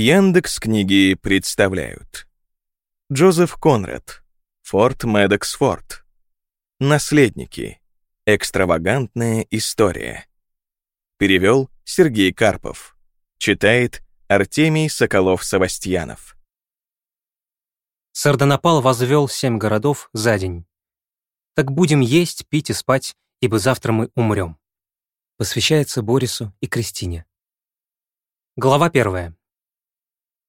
Яндекс книги представляют. Джозеф Конрад. Форт Медекс Форт. Наследники. Экстравагантная история. Перевел Сергей Карпов. Читает Артемий Соколов-Савастьянов. Сардонапал возвел семь городов за день. Так будем есть, пить и спать, ибо завтра мы умрем. Посвящается Борису и Кристине. Глава первая.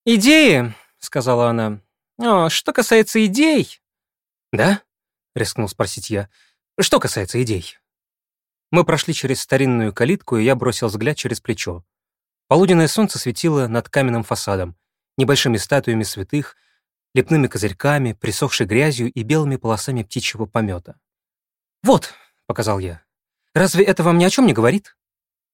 «Идеи», — сказала она. «О, что касается идей...» «Да?» — рискнул спросить я. «Что касается идей?» Мы прошли через старинную калитку, и я бросил взгляд через плечо. Полуденное солнце светило над каменным фасадом, небольшими статуями святых, лепными козырьками, присохшей грязью и белыми полосами птичьего помета. «Вот», — показал я, — «разве это вам ни о чем не говорит?»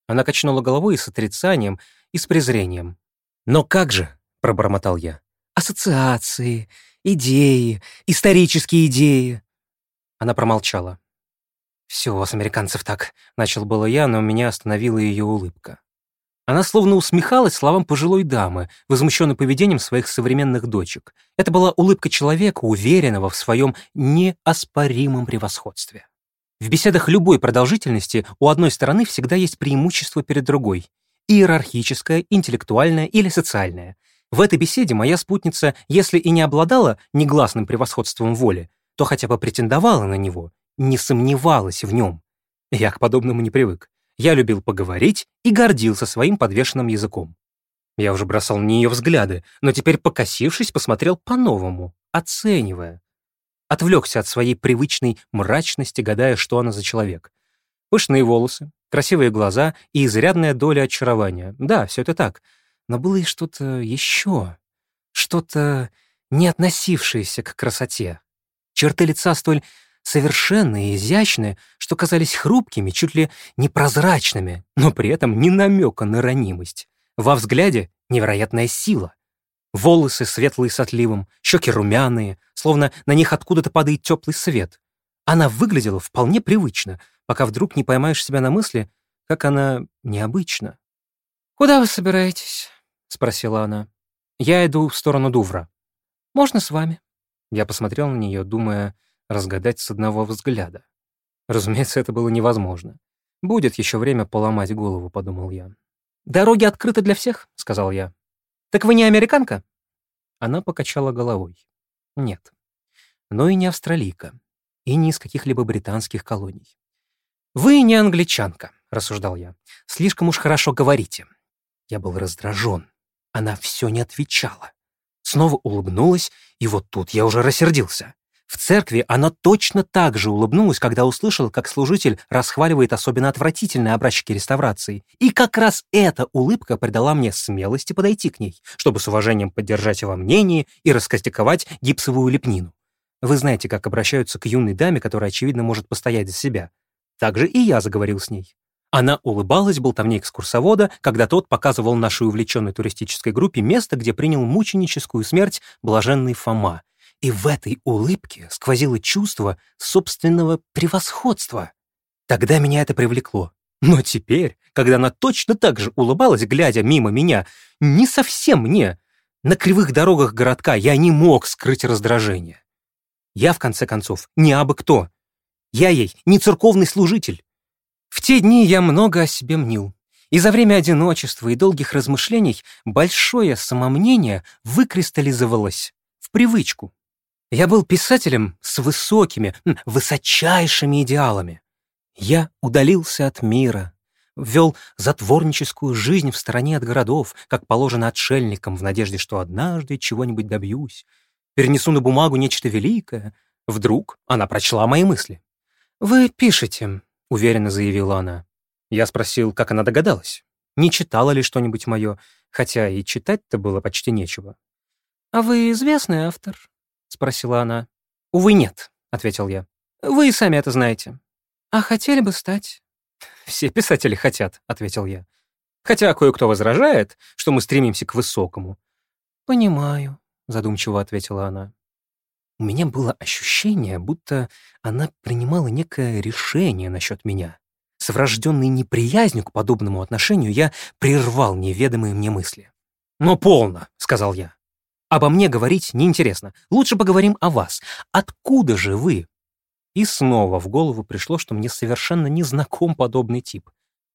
Она качнула головой и с отрицанием, и с презрением. «Но как же?» — пробормотал я. «Ассоциации, идеи, исторические идеи». Она промолчала. «Все у вас, американцев, так», — начал было я, но меня остановила ее улыбка. Она словно усмехалась словам пожилой дамы, возмущенной поведением своих современных дочек. Это была улыбка человека, уверенного в своем неоспоримом превосходстве. В беседах любой продолжительности у одной стороны всегда есть преимущество перед другой. Иерархическое, интеллектуальное или социальное. В этой беседе моя спутница, если и не обладала негласным превосходством воли, то хотя бы претендовала на него, не сомневалась в нем. Я к подобному не привык. Я любил поговорить и гордился своим подвешенным языком. Я уже бросал на нее взгляды, но теперь, покосившись, посмотрел по-новому, оценивая. Отвлекся от своей привычной мрачности, гадая, что она за человек. Пышные волосы, красивые глаза и изрядная доля очарования. Да, все это так. Но было и что-то еще. Что-то не относившееся к красоте. Черты лица столь совершенные и изящные, что казались хрупкими, чуть ли непрозрачными, но при этом ни намека на ранимость. Во взгляде невероятная сила. Волосы светлые с отливом, щеки румяные, словно на них откуда-то падает теплый свет. Она выглядела вполне привычно, пока вдруг не поймаешь себя на мысли, как она необычна. «Куда вы собираетесь?» — спросила она. «Я иду в сторону Дувра. Можно с вами?» Я посмотрел на нее, думая, разгадать с одного взгляда. Разумеется, это было невозможно. «Будет еще время поломать голову», — подумал я. «Дороги открыты для всех», — сказал я. «Так вы не американка?» Она покачала головой. «Нет. Но и не австралийка. И не из каких-либо британских колоний. «Вы не англичанка», — рассуждал я. «Слишком уж хорошо говорите». Я был раздражен. Она все не отвечала. Снова улыбнулась, и вот тут я уже рассердился. В церкви она точно так же улыбнулась, когда услышала, как служитель расхваливает особенно отвратительные образчики реставрации. И как раз эта улыбка придала мне смелости подойти к ней, чтобы с уважением поддержать его мнение и раскостиковать гипсовую лепнину. Вы знаете, как обращаются к юной даме, которая, очевидно, может постоять за себя. Так же и я заговорил с ней. Она улыбалась болтовне экскурсовода, когда тот показывал нашей увлеченной туристической группе место, где принял мученическую смерть блаженный Фома, и в этой улыбке сквозило чувство собственного превосходства. Тогда меня это привлекло. Но теперь, когда она точно так же улыбалась, глядя мимо меня, не совсем мне, на кривых дорогах городка я не мог скрыть раздражение. Я, в конце концов, не абы кто. Я ей не церковный служитель. В те дни я много о себе мнил. И за время одиночества и долгих размышлений большое самомнение выкристаллизовалось в привычку. Я был писателем с высокими, высочайшими идеалами. Я удалился от мира, вел затворническую жизнь в стороне от городов, как положено отшельникам, в надежде, что однажды чего-нибудь добьюсь, перенесу на бумагу нечто великое. Вдруг она прочла мои мысли. «Вы пишете», — уверенно заявила она. Я спросил, как она догадалась. Не читала ли что-нибудь мое, хотя и читать-то было почти нечего. «А вы известный автор?» — спросила она. «Увы, нет», — ответил я. «Вы и сами это знаете». «А хотели бы стать?» «Все писатели хотят», — ответил я. «Хотя кое-кто возражает, что мы стремимся к высокому». «Понимаю», — задумчиво ответила она. У меня было ощущение, будто она принимала некое решение насчет меня. С врожденной неприязнью к подобному отношению я прервал неведомые мне мысли. «Но полно», — сказал я. «Обо мне говорить неинтересно. Лучше поговорим о вас. Откуда же вы?» И снова в голову пришло, что мне совершенно не знаком подобный тип.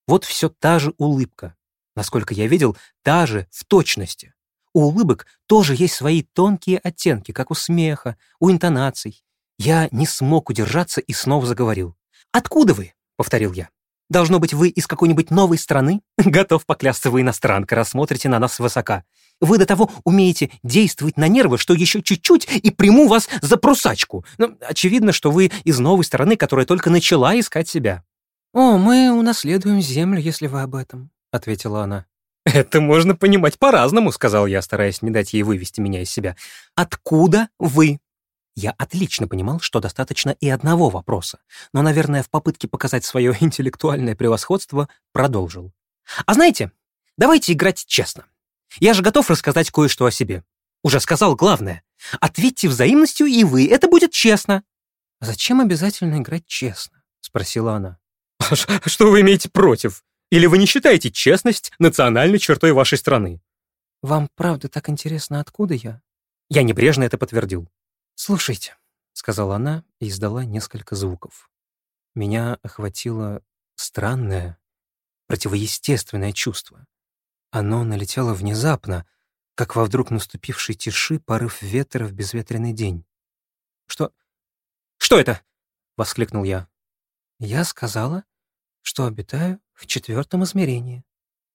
Вот все та же улыбка. Насколько я видел, та же в точности. У улыбок тоже есть свои тонкие оттенки, как у смеха, у интонаций. Я не смог удержаться и снова заговорил. «Откуда вы?» — повторил я. «Должно быть, вы из какой-нибудь новой страны? Готов поклясться, вы иностранка, рассмотрите на нас высока. Вы до того умеете действовать на нервы, что еще чуть-чуть и приму вас за прусачку. Ну, очевидно, что вы из новой страны, которая только начала искать себя». «О, мы унаследуем землю, если вы об этом», — ответила она. «Это можно понимать по-разному», — сказал я, стараясь не дать ей вывести меня из себя. «Откуда вы?» Я отлично понимал, что достаточно и одного вопроса, но, наверное, в попытке показать свое интеллектуальное превосходство продолжил. «А знаете, давайте играть честно. Я же готов рассказать кое-что о себе. Уже сказал главное. Ответьте взаимностью и вы, это будет честно». «Зачем обязательно играть честно?» — спросила она. «А «Что вы имеете против?» Или вы не считаете честность национальной чертой вашей страны? Вам правда так интересно, откуда я? Я небрежно это подтвердил. Слушайте, сказала она и издала несколько звуков. Меня охватило странное, противоестественное чувство. Оно налетело внезапно, как во вдруг наступившей тиши порыв ветра в безветренный день. «Что? Что это?» — воскликнул я. «Я сказала, что обитаю в четвертом измерении.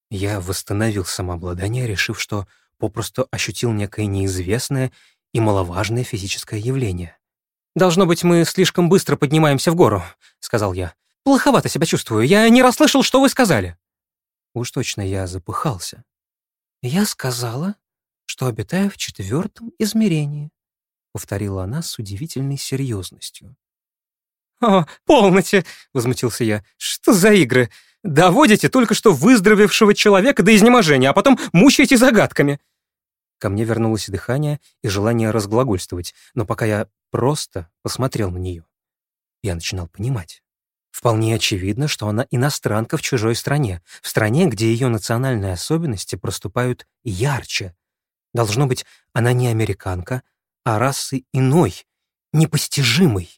Я восстановил самообладание, решив, что попросту ощутил некое неизвестное и маловажное физическое явление. «Должно быть, мы слишком быстро поднимаемся в гору», — сказал я. «Плоховато себя чувствую. Я не расслышал, что вы сказали». Уж точно я запыхался. «Я сказала, что обитаю в четвертом измерении», — повторила она с удивительной серьезностью. «О, полноте!» — возмутился я. «Что за игры? Доводите только что выздоровевшего человека до изнеможения, а потом мучаете загадками». Ко мне вернулось дыхание и желание разглагольствовать, но пока я просто посмотрел на нее, я начинал понимать. Вполне очевидно, что она иностранка в чужой стране, в стране, где ее национальные особенности проступают ярче. Должно быть, она не американка, а расы иной, непостижимой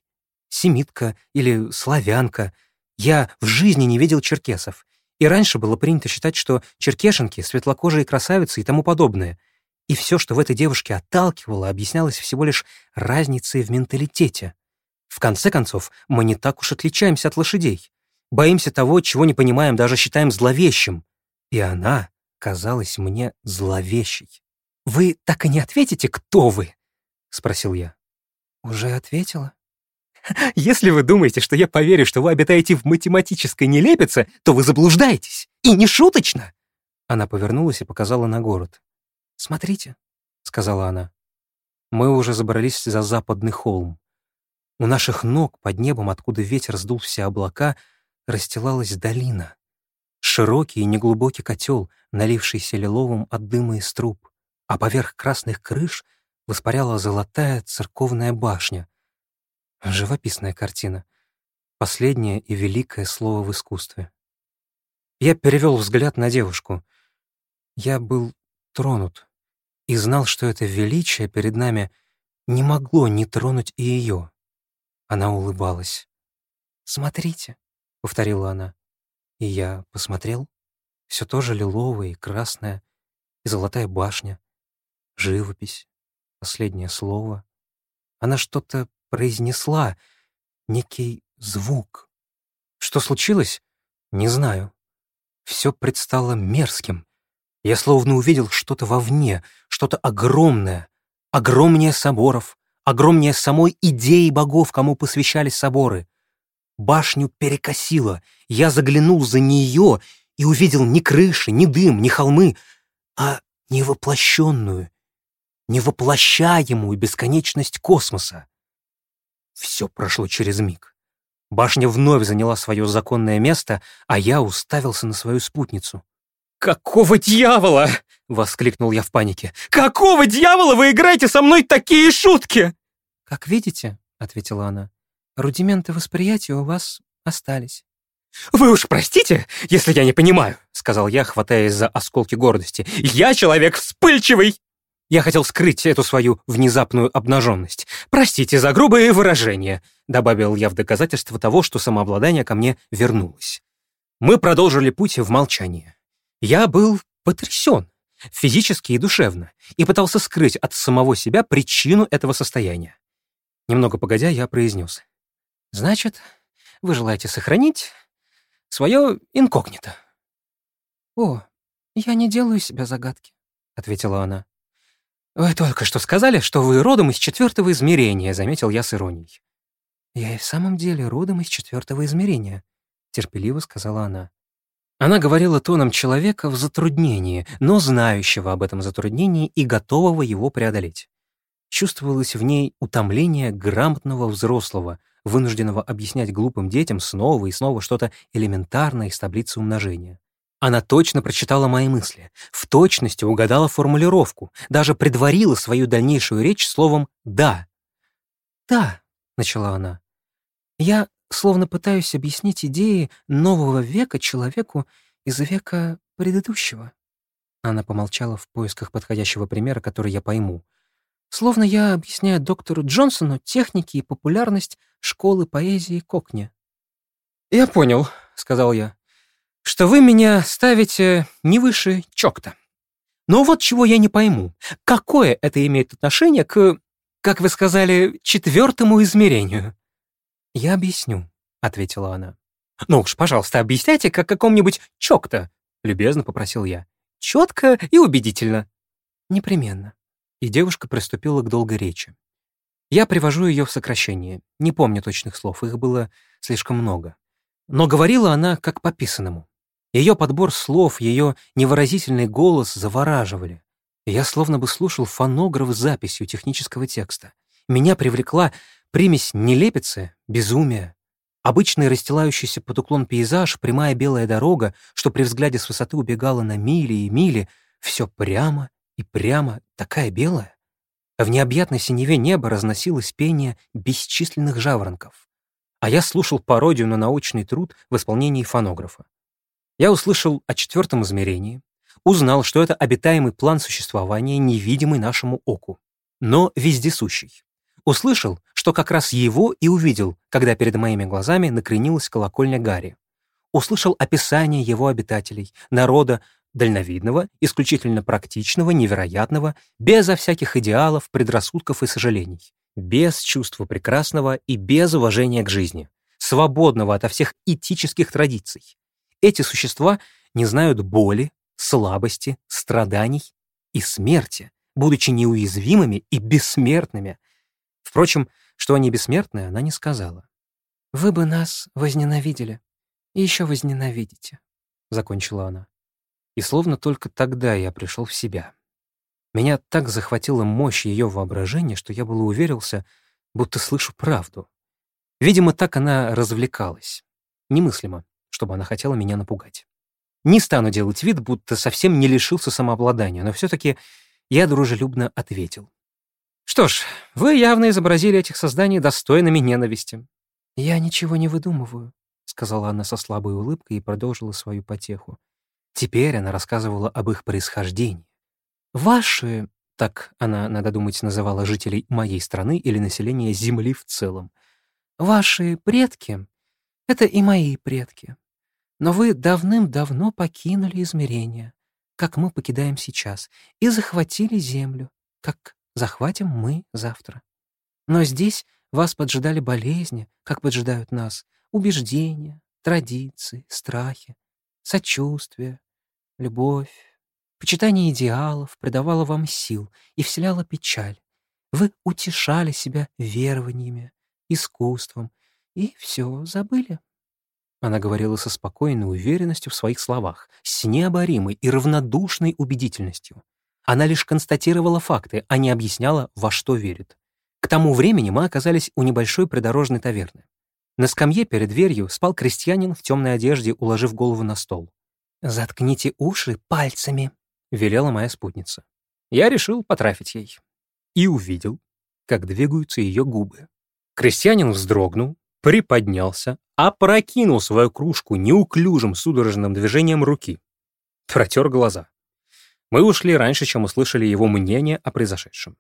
семитка или славянка. Я в жизни не видел черкесов. И раньше было принято считать, что черкешенки — светлокожие красавицы и тому подобное. И все, что в этой девушке отталкивало, объяснялось всего лишь разницей в менталитете. В конце концов, мы не так уж отличаемся от лошадей. Боимся того, чего не понимаем, даже считаем зловещим. И она казалась мне зловещей. «Вы так и не ответите, кто вы?» — спросил я. «Уже ответила», если вы думаете, что я поверю, что вы обитаете в математической нелепице, то вы заблуждаетесь. И не шуточно!» Она повернулась и показала на город. «Смотрите», — сказала она. Мы уже забрались за западный холм. У наших ног под небом, откуда ветер сдул все облака, расстилалась долина. Широкий и неглубокий котел, налившийся лиловым от дыма из труб, а поверх красных крыш воспаряла золотая церковная башня — Живописная картина. Последнее и великое слово в искусстве. Я перевел взгляд на девушку. Я был тронут и знал, что это величие перед нами не могло не тронуть и ее. Она улыбалась. «Смотрите», — повторила она. И я посмотрел. Все то же лиловое и красное, и золотая башня, живопись, последнее слово. Она что-то произнесла некий звук. Что случилось? Не знаю. Все предстало мерзким. Я словно увидел что-то вовне, что-то огромное, огромнее соборов, огромнее самой идеи богов, кому посвящались соборы. Башню перекосило, я заглянул за нее и увидел ни крыши, ни дым, ни холмы, а невоплощенную, невоплощаемую бесконечность космоса. Все прошло через миг. Башня вновь заняла свое законное место, а я уставился на свою спутницу. «Какого дьявола?» — воскликнул я в панике. «Какого дьявола вы играете со мной такие шутки?» «Как видите», — ответила она, — «рудименты восприятия у вас остались». «Вы уж простите, если я не понимаю», — сказал я, хватаясь за осколки гордости. «Я человек вспыльчивый!» Я хотел скрыть эту свою внезапную обнаженность. «Простите за грубые выражения», — добавил я в доказательство того, что самообладание ко мне вернулось. Мы продолжили путь в молчании. Я был потрясен, физически и душевно, и пытался скрыть от самого себя причину этого состояния. Немного погодя, я произнес. «Значит, вы желаете сохранить свое инкогнито?» «О, я не делаю себя загадки», — ответила она. «Вы только что сказали, что вы родом из четвертого измерения», — заметил я с иронией. «Я и в самом деле родом из четвертого измерения», — терпеливо сказала она. Она говорила тоном человека в затруднении, но знающего об этом затруднении и готового его преодолеть. Чувствовалось в ней утомление грамотного взрослого, вынужденного объяснять глупым детям снова и снова что-то элементарное из таблицы умножения. Она точно прочитала мои мысли, в точности угадала формулировку, даже предварила свою дальнейшую речь словом «да». «Да», — начала она, — «я словно пытаюсь объяснить идеи нового века человеку из века предыдущего». Она помолчала в поисках подходящего примера, который я пойму. Словно я объясняю доктору Джонсону техники и популярность школы поэзии Кокни. «Я понял», — сказал я что вы меня ставите не выше чокта. Но вот чего я не пойму. Какое это имеет отношение к, как вы сказали, четвертому измерению? Я объясню, — ответила она. Ну уж, пожалуйста, объясняйте, как каком-нибудь чокта, — любезно попросил я. Четко и убедительно. Непременно. И девушка приступила к долгой речи. Я привожу ее в сокращение. Не помню точных слов, их было слишком много. Но говорила она как по писанному. Ее подбор слов, ее невыразительный голос завораживали. Я словно бы слушал фонограф с записью технического текста. Меня привлекла примесь нелепицы, безумия. Обычный расстилающийся под уклон пейзаж, прямая белая дорога, что при взгляде с высоты убегала на мили и мили, все прямо и прямо, такая белая. В необъятной синеве неба разносилось пение бесчисленных жаворонков. А я слушал пародию на научный труд в исполнении фонографа. Я услышал о четвертом измерении, узнал, что это обитаемый план существования, невидимый нашему оку, но вездесущий. Услышал, что как раз его и увидел, когда перед моими глазами накренилась колокольня Гарри. Услышал описание его обитателей, народа, дальновидного, исключительно практичного, невероятного, безо всяких идеалов, предрассудков и сожалений, без чувства прекрасного и без уважения к жизни, свободного ото всех этических традиций, эти существа не знают боли, слабости, страданий и смерти, будучи неуязвимыми и бессмертными. Впрочем, что они бессмертные, она не сказала. «Вы бы нас возненавидели и еще возненавидите», — закончила она. И словно только тогда я пришел в себя. Меня так захватила мощь ее воображения, что я было уверился, будто слышу правду. Видимо, так она развлекалась. Немыслимо чтобы она хотела меня напугать. Не стану делать вид, будто совсем не лишился самообладания, но все-таки я дружелюбно ответил. «Что ж, вы явно изобразили этих созданий достойными ненависти». «Я ничего не выдумываю», — сказала она со слабой улыбкой и продолжила свою потеху. Теперь она рассказывала об их происхождении. «Ваши, так она, надо думать, называла жителей моей страны или населения Земли в целом, ваши предки — это и мои предки. Но вы давным-давно покинули измерение, как мы покидаем сейчас, и захватили Землю, как захватим мы завтра. Но здесь вас поджидали болезни, как поджидают нас, убеждения, традиции, страхи, сочувствие, любовь. Почитание идеалов придавало вам сил и вселяло печаль. Вы утешали себя верованиями, искусством, и все забыли. Она говорила со спокойной уверенностью в своих словах, с необоримой и равнодушной убедительностью. Она лишь констатировала факты, а не объясняла, во что верит. К тому времени мы оказались у небольшой придорожной таверны. На скамье перед дверью спал крестьянин в темной одежде, уложив голову на стол. «Заткните уши пальцами», — велела моя спутница. Я решил потрафить ей. И увидел, как двигаются ее губы. Крестьянин вздрогнул, приподнялся, опрокинул свою кружку неуклюжим судорожным движением руки. Протер глаза. Мы ушли раньше, чем услышали его мнение о произошедшем.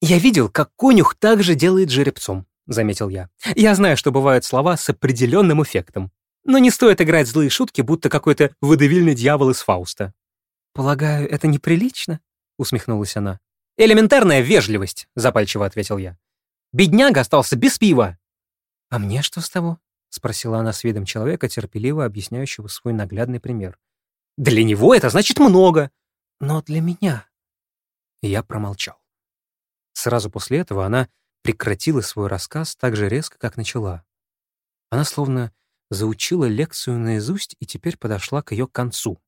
«Я видел, как конюх также делает жеребцом», — заметил я. «Я знаю, что бывают слова с определенным эффектом. Но не стоит играть злые шутки, будто какой-то выдавильный дьявол из Фауста». «Полагаю, это неприлично?» — усмехнулась она. «Элементарная вежливость», — запальчиво ответил я. «Бедняга остался без пива». «А мне что с того?» — спросила она с видом человека, терпеливо объясняющего свой наглядный пример. «Для него это значит много». «Но для меня...» Я промолчал. Сразу после этого она прекратила свой рассказ так же резко, как начала. Она словно заучила лекцию наизусть и теперь подошла к ее концу.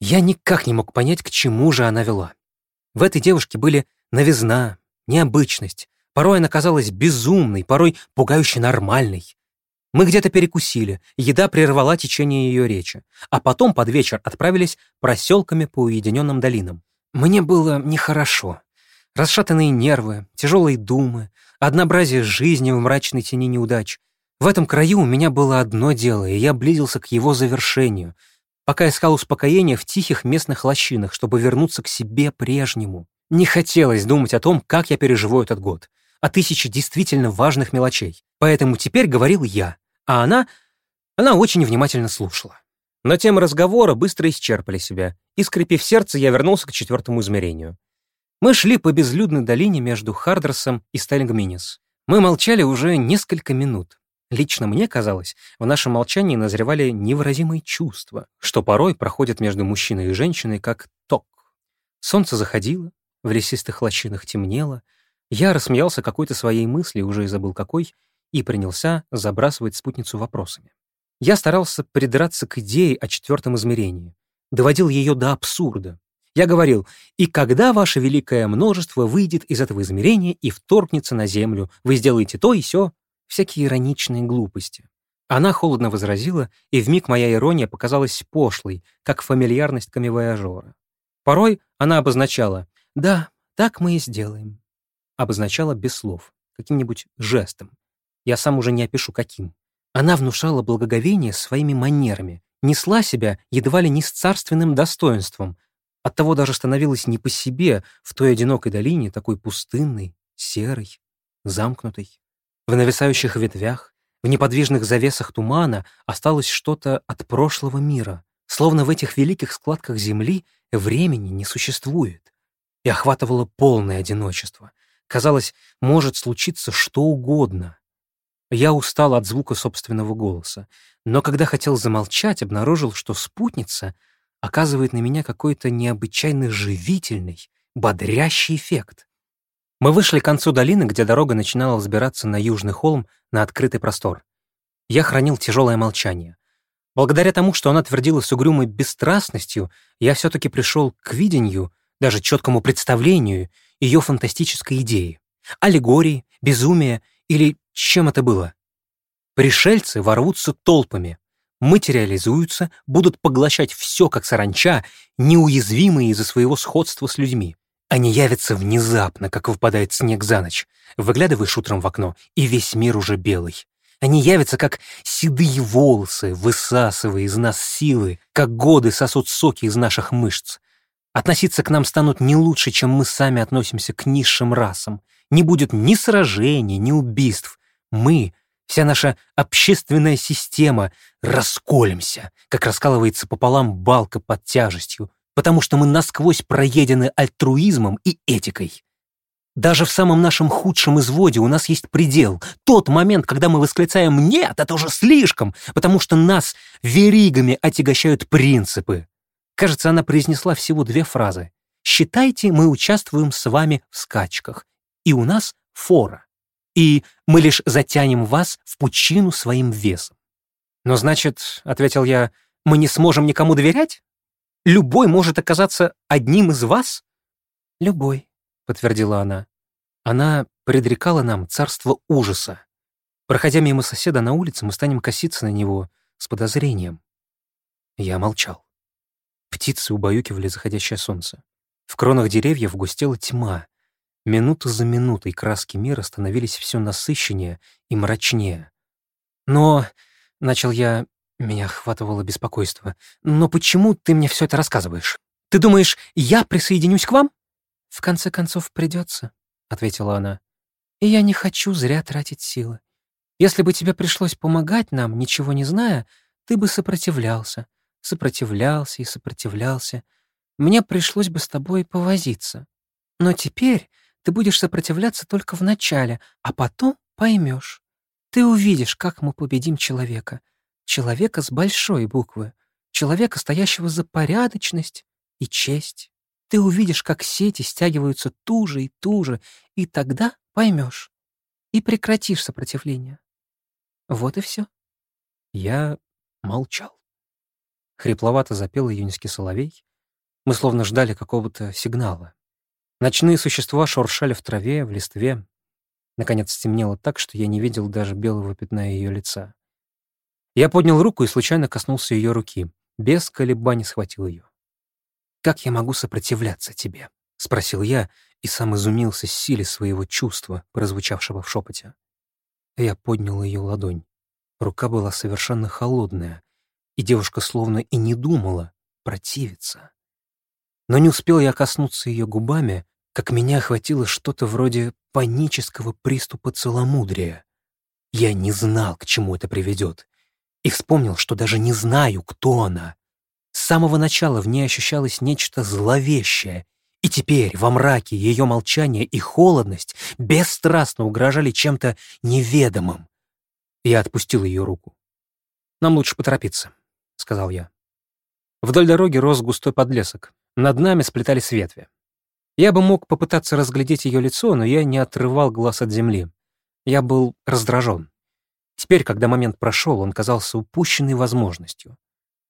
Я никак не мог понять, к чему же она вела. В этой девушке были новизна, необычность. Порой она казалась безумной, порой пугающе нормальной. Мы где-то перекусили, еда прервала течение ее речи, а потом под вечер отправились проселками по уединенным долинам. Мне было нехорошо. Расшатанные нервы, тяжелые думы, однообразие жизни в мрачной тени неудач. В этом краю у меня было одно дело, и я близился к его завершению, пока искал успокоения в тихих местных лощинах, чтобы вернуться к себе прежнему. Не хотелось думать о том, как я переживу этот год, о тысяче действительно важных мелочей. Поэтому теперь говорил я, а она... Она очень внимательно слушала. Но темы разговора быстро исчерпали себя, и, скрипев сердце, я вернулся к четвертому измерению. Мы шли по безлюдной долине между Хардерсом и Стайлингминис. Мы молчали уже несколько минут. Лично мне казалось, в нашем молчании назревали невыразимые чувства, что порой проходят между мужчиной и женщиной как ток. Солнце заходило, в лесистых лощинах темнело. Я рассмеялся какой-то своей мысли, уже и забыл какой, и принялся забрасывать спутницу вопросами. Я старался придраться к идее о четвертом измерении, доводил ее до абсурда, я говорил, и когда ваше великое множество выйдет из этого измерения и вторгнется на Землю, вы сделаете то и сё, всякие ироничные глупости. Она холодно возразила, и вмиг моя ирония показалась пошлой, как фамильярность камевояжора. Порой она обозначала «да, так мы и сделаем». Обозначала без слов, каким-нибудь жестом. Я сам уже не опишу каким. Она внушала благоговение своими манерами, несла себя едва ли не с царственным достоинством, Оттого даже становилось не по себе в той одинокой долине, такой пустынной, серой, замкнутой. В нависающих ветвях, в неподвижных завесах тумана осталось что-то от прошлого мира, словно в этих великих складках земли времени не существует. И охватывало полное одиночество. Казалось, может случиться что угодно. Я устал от звука собственного голоса, но когда хотел замолчать, обнаружил, что спутница — оказывает на меня какой-то необычайно живительный, бодрящий эффект. Мы вышли к концу долины, где дорога начинала взбираться на южный холм на открытый простор. Я хранил тяжелое молчание. Благодаря тому, что она твердила с угрюмой бесстрастностью, я все-таки пришел к видению, даже четкому представлению ее фантастической идеи. Аллегории, безумия или чем это было? Пришельцы ворвутся толпами, материализуются, будут поглощать все, как саранча, неуязвимые из-за своего сходства с людьми. Они явятся внезапно, как выпадает снег за ночь. Выглядываешь утром в окно, и весь мир уже белый. Они явятся, как седые волосы, высасывая из нас силы, как годы сосут соки из наших мышц. Относиться к нам станут не лучше, чем мы сами относимся к низшим расам. Не будет ни сражений, ни убийств. Мы Вся наша общественная система расколемся, как раскалывается пополам балка под тяжестью, потому что мы насквозь проедены альтруизмом и этикой. Даже в самом нашем худшем изводе у нас есть предел. Тот момент, когда мы восклицаем «нет, это уже слишком», потому что нас веригами отягощают принципы. Кажется, она произнесла всего две фразы. «Считайте, мы участвуем с вами в скачках, и у нас фора» и мы лишь затянем вас в пучину своим весом. Но значит, — ответил я, — мы не сможем никому доверять? Любой может оказаться одним из вас? Любой, — подтвердила она. Она предрекала нам царство ужаса. Проходя мимо соседа на улице, мы станем коситься на него с подозрением. Я молчал. Птицы убаюкивали заходящее солнце. В кронах деревьев густела тьма, Минуту за минутой краски мира становились все насыщеннее и мрачнее. Но, — начал я, меня охватывало беспокойство, но почему ты мне все это рассказываешь? Ты думаешь, я присоединюсь к вам? В конце концов, придется, — ответила она. И я не хочу зря тратить силы. Если бы тебе пришлось помогать нам, ничего не зная, ты бы сопротивлялся, сопротивлялся и сопротивлялся. Мне пришлось бы с тобой повозиться. Но теперь ты будешь сопротивляться только в начале, а потом поймешь. Ты увидишь, как мы победим человека. Человека с большой буквы. Человека, стоящего за порядочность и честь. Ты увидишь, как сети стягиваются туже и туже, и тогда поймешь. И прекратишь сопротивление. Вот и все. Я молчал. Хрипловато запел июньский соловей. Мы словно ждали какого-то сигнала. Ночные существа шуршали в траве, в листве. Наконец стемнело так, что я не видел даже белого пятна ее лица. Я поднял руку и случайно коснулся ее руки. Без колебаний схватил ее. «Как я могу сопротивляться тебе?» — спросил я и сам изумился силе своего чувства, прозвучавшего в шепоте. Я поднял ее ладонь. Рука была совершенно холодная, и девушка словно и не думала противиться. Но не успел я коснуться ее губами, как меня охватило что-то вроде панического приступа целомудрия. Я не знал, к чему это приведет, и вспомнил, что даже не знаю, кто она. С самого начала в ней ощущалось нечто зловещее, и теперь во мраке ее молчание и холодность бесстрастно угрожали чем-то неведомым. Я отпустил ее руку. «Нам лучше поторопиться», — сказал я. Вдоль дороги рос густой подлесок. Над нами сплетались ветви. Я бы мог попытаться разглядеть ее лицо, но я не отрывал глаз от земли. Я был раздражен. Теперь, когда момент прошел, он казался упущенной возможностью.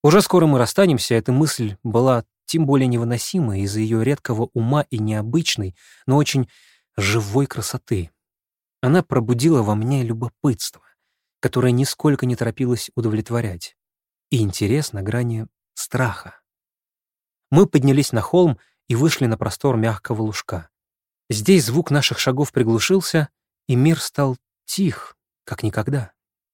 Уже скоро мы расстанемся, эта мысль была тем более невыносимой из-за ее редкого ума и необычной, но очень живой красоты. Она пробудила во мне любопытство, которое нисколько не торопилось удовлетворять, и интерес на грани страха. Мы поднялись на холм и вышли на простор мягкого лужка. Здесь звук наших шагов приглушился, и мир стал тих, как никогда.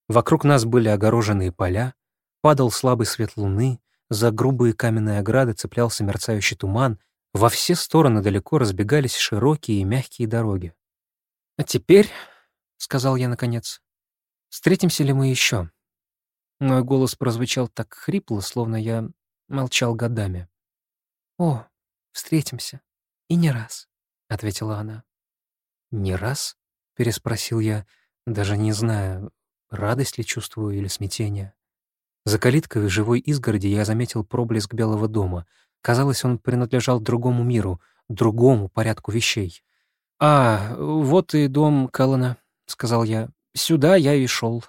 Вокруг нас были огороженные поля, падал слабый свет луны, за грубые каменные ограды цеплялся мерцающий туман, во все стороны далеко разбегались широкие и мягкие дороги. «А теперь», — сказал я наконец, — «встретимся ли мы еще?» Мой голос прозвучал так хрипло, словно я молчал годами. «О, встретимся. И не раз», — ответила она. «Не раз?» — переспросил я, даже не зная, радость ли чувствую или смятение. За калиткой живой изгороди я заметил проблеск Белого дома. Казалось, он принадлежал другому миру, другому порядку вещей. «А, вот и дом Кэллона», — сказал я. «Сюда я и шел».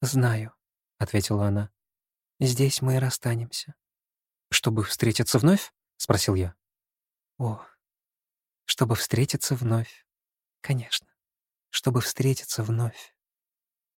«Знаю», — ответила она. «Здесь мы и расстанемся». «Чтобы встретиться вновь?» — спросил я. «О, чтобы встретиться вновь. Конечно, чтобы встретиться вновь».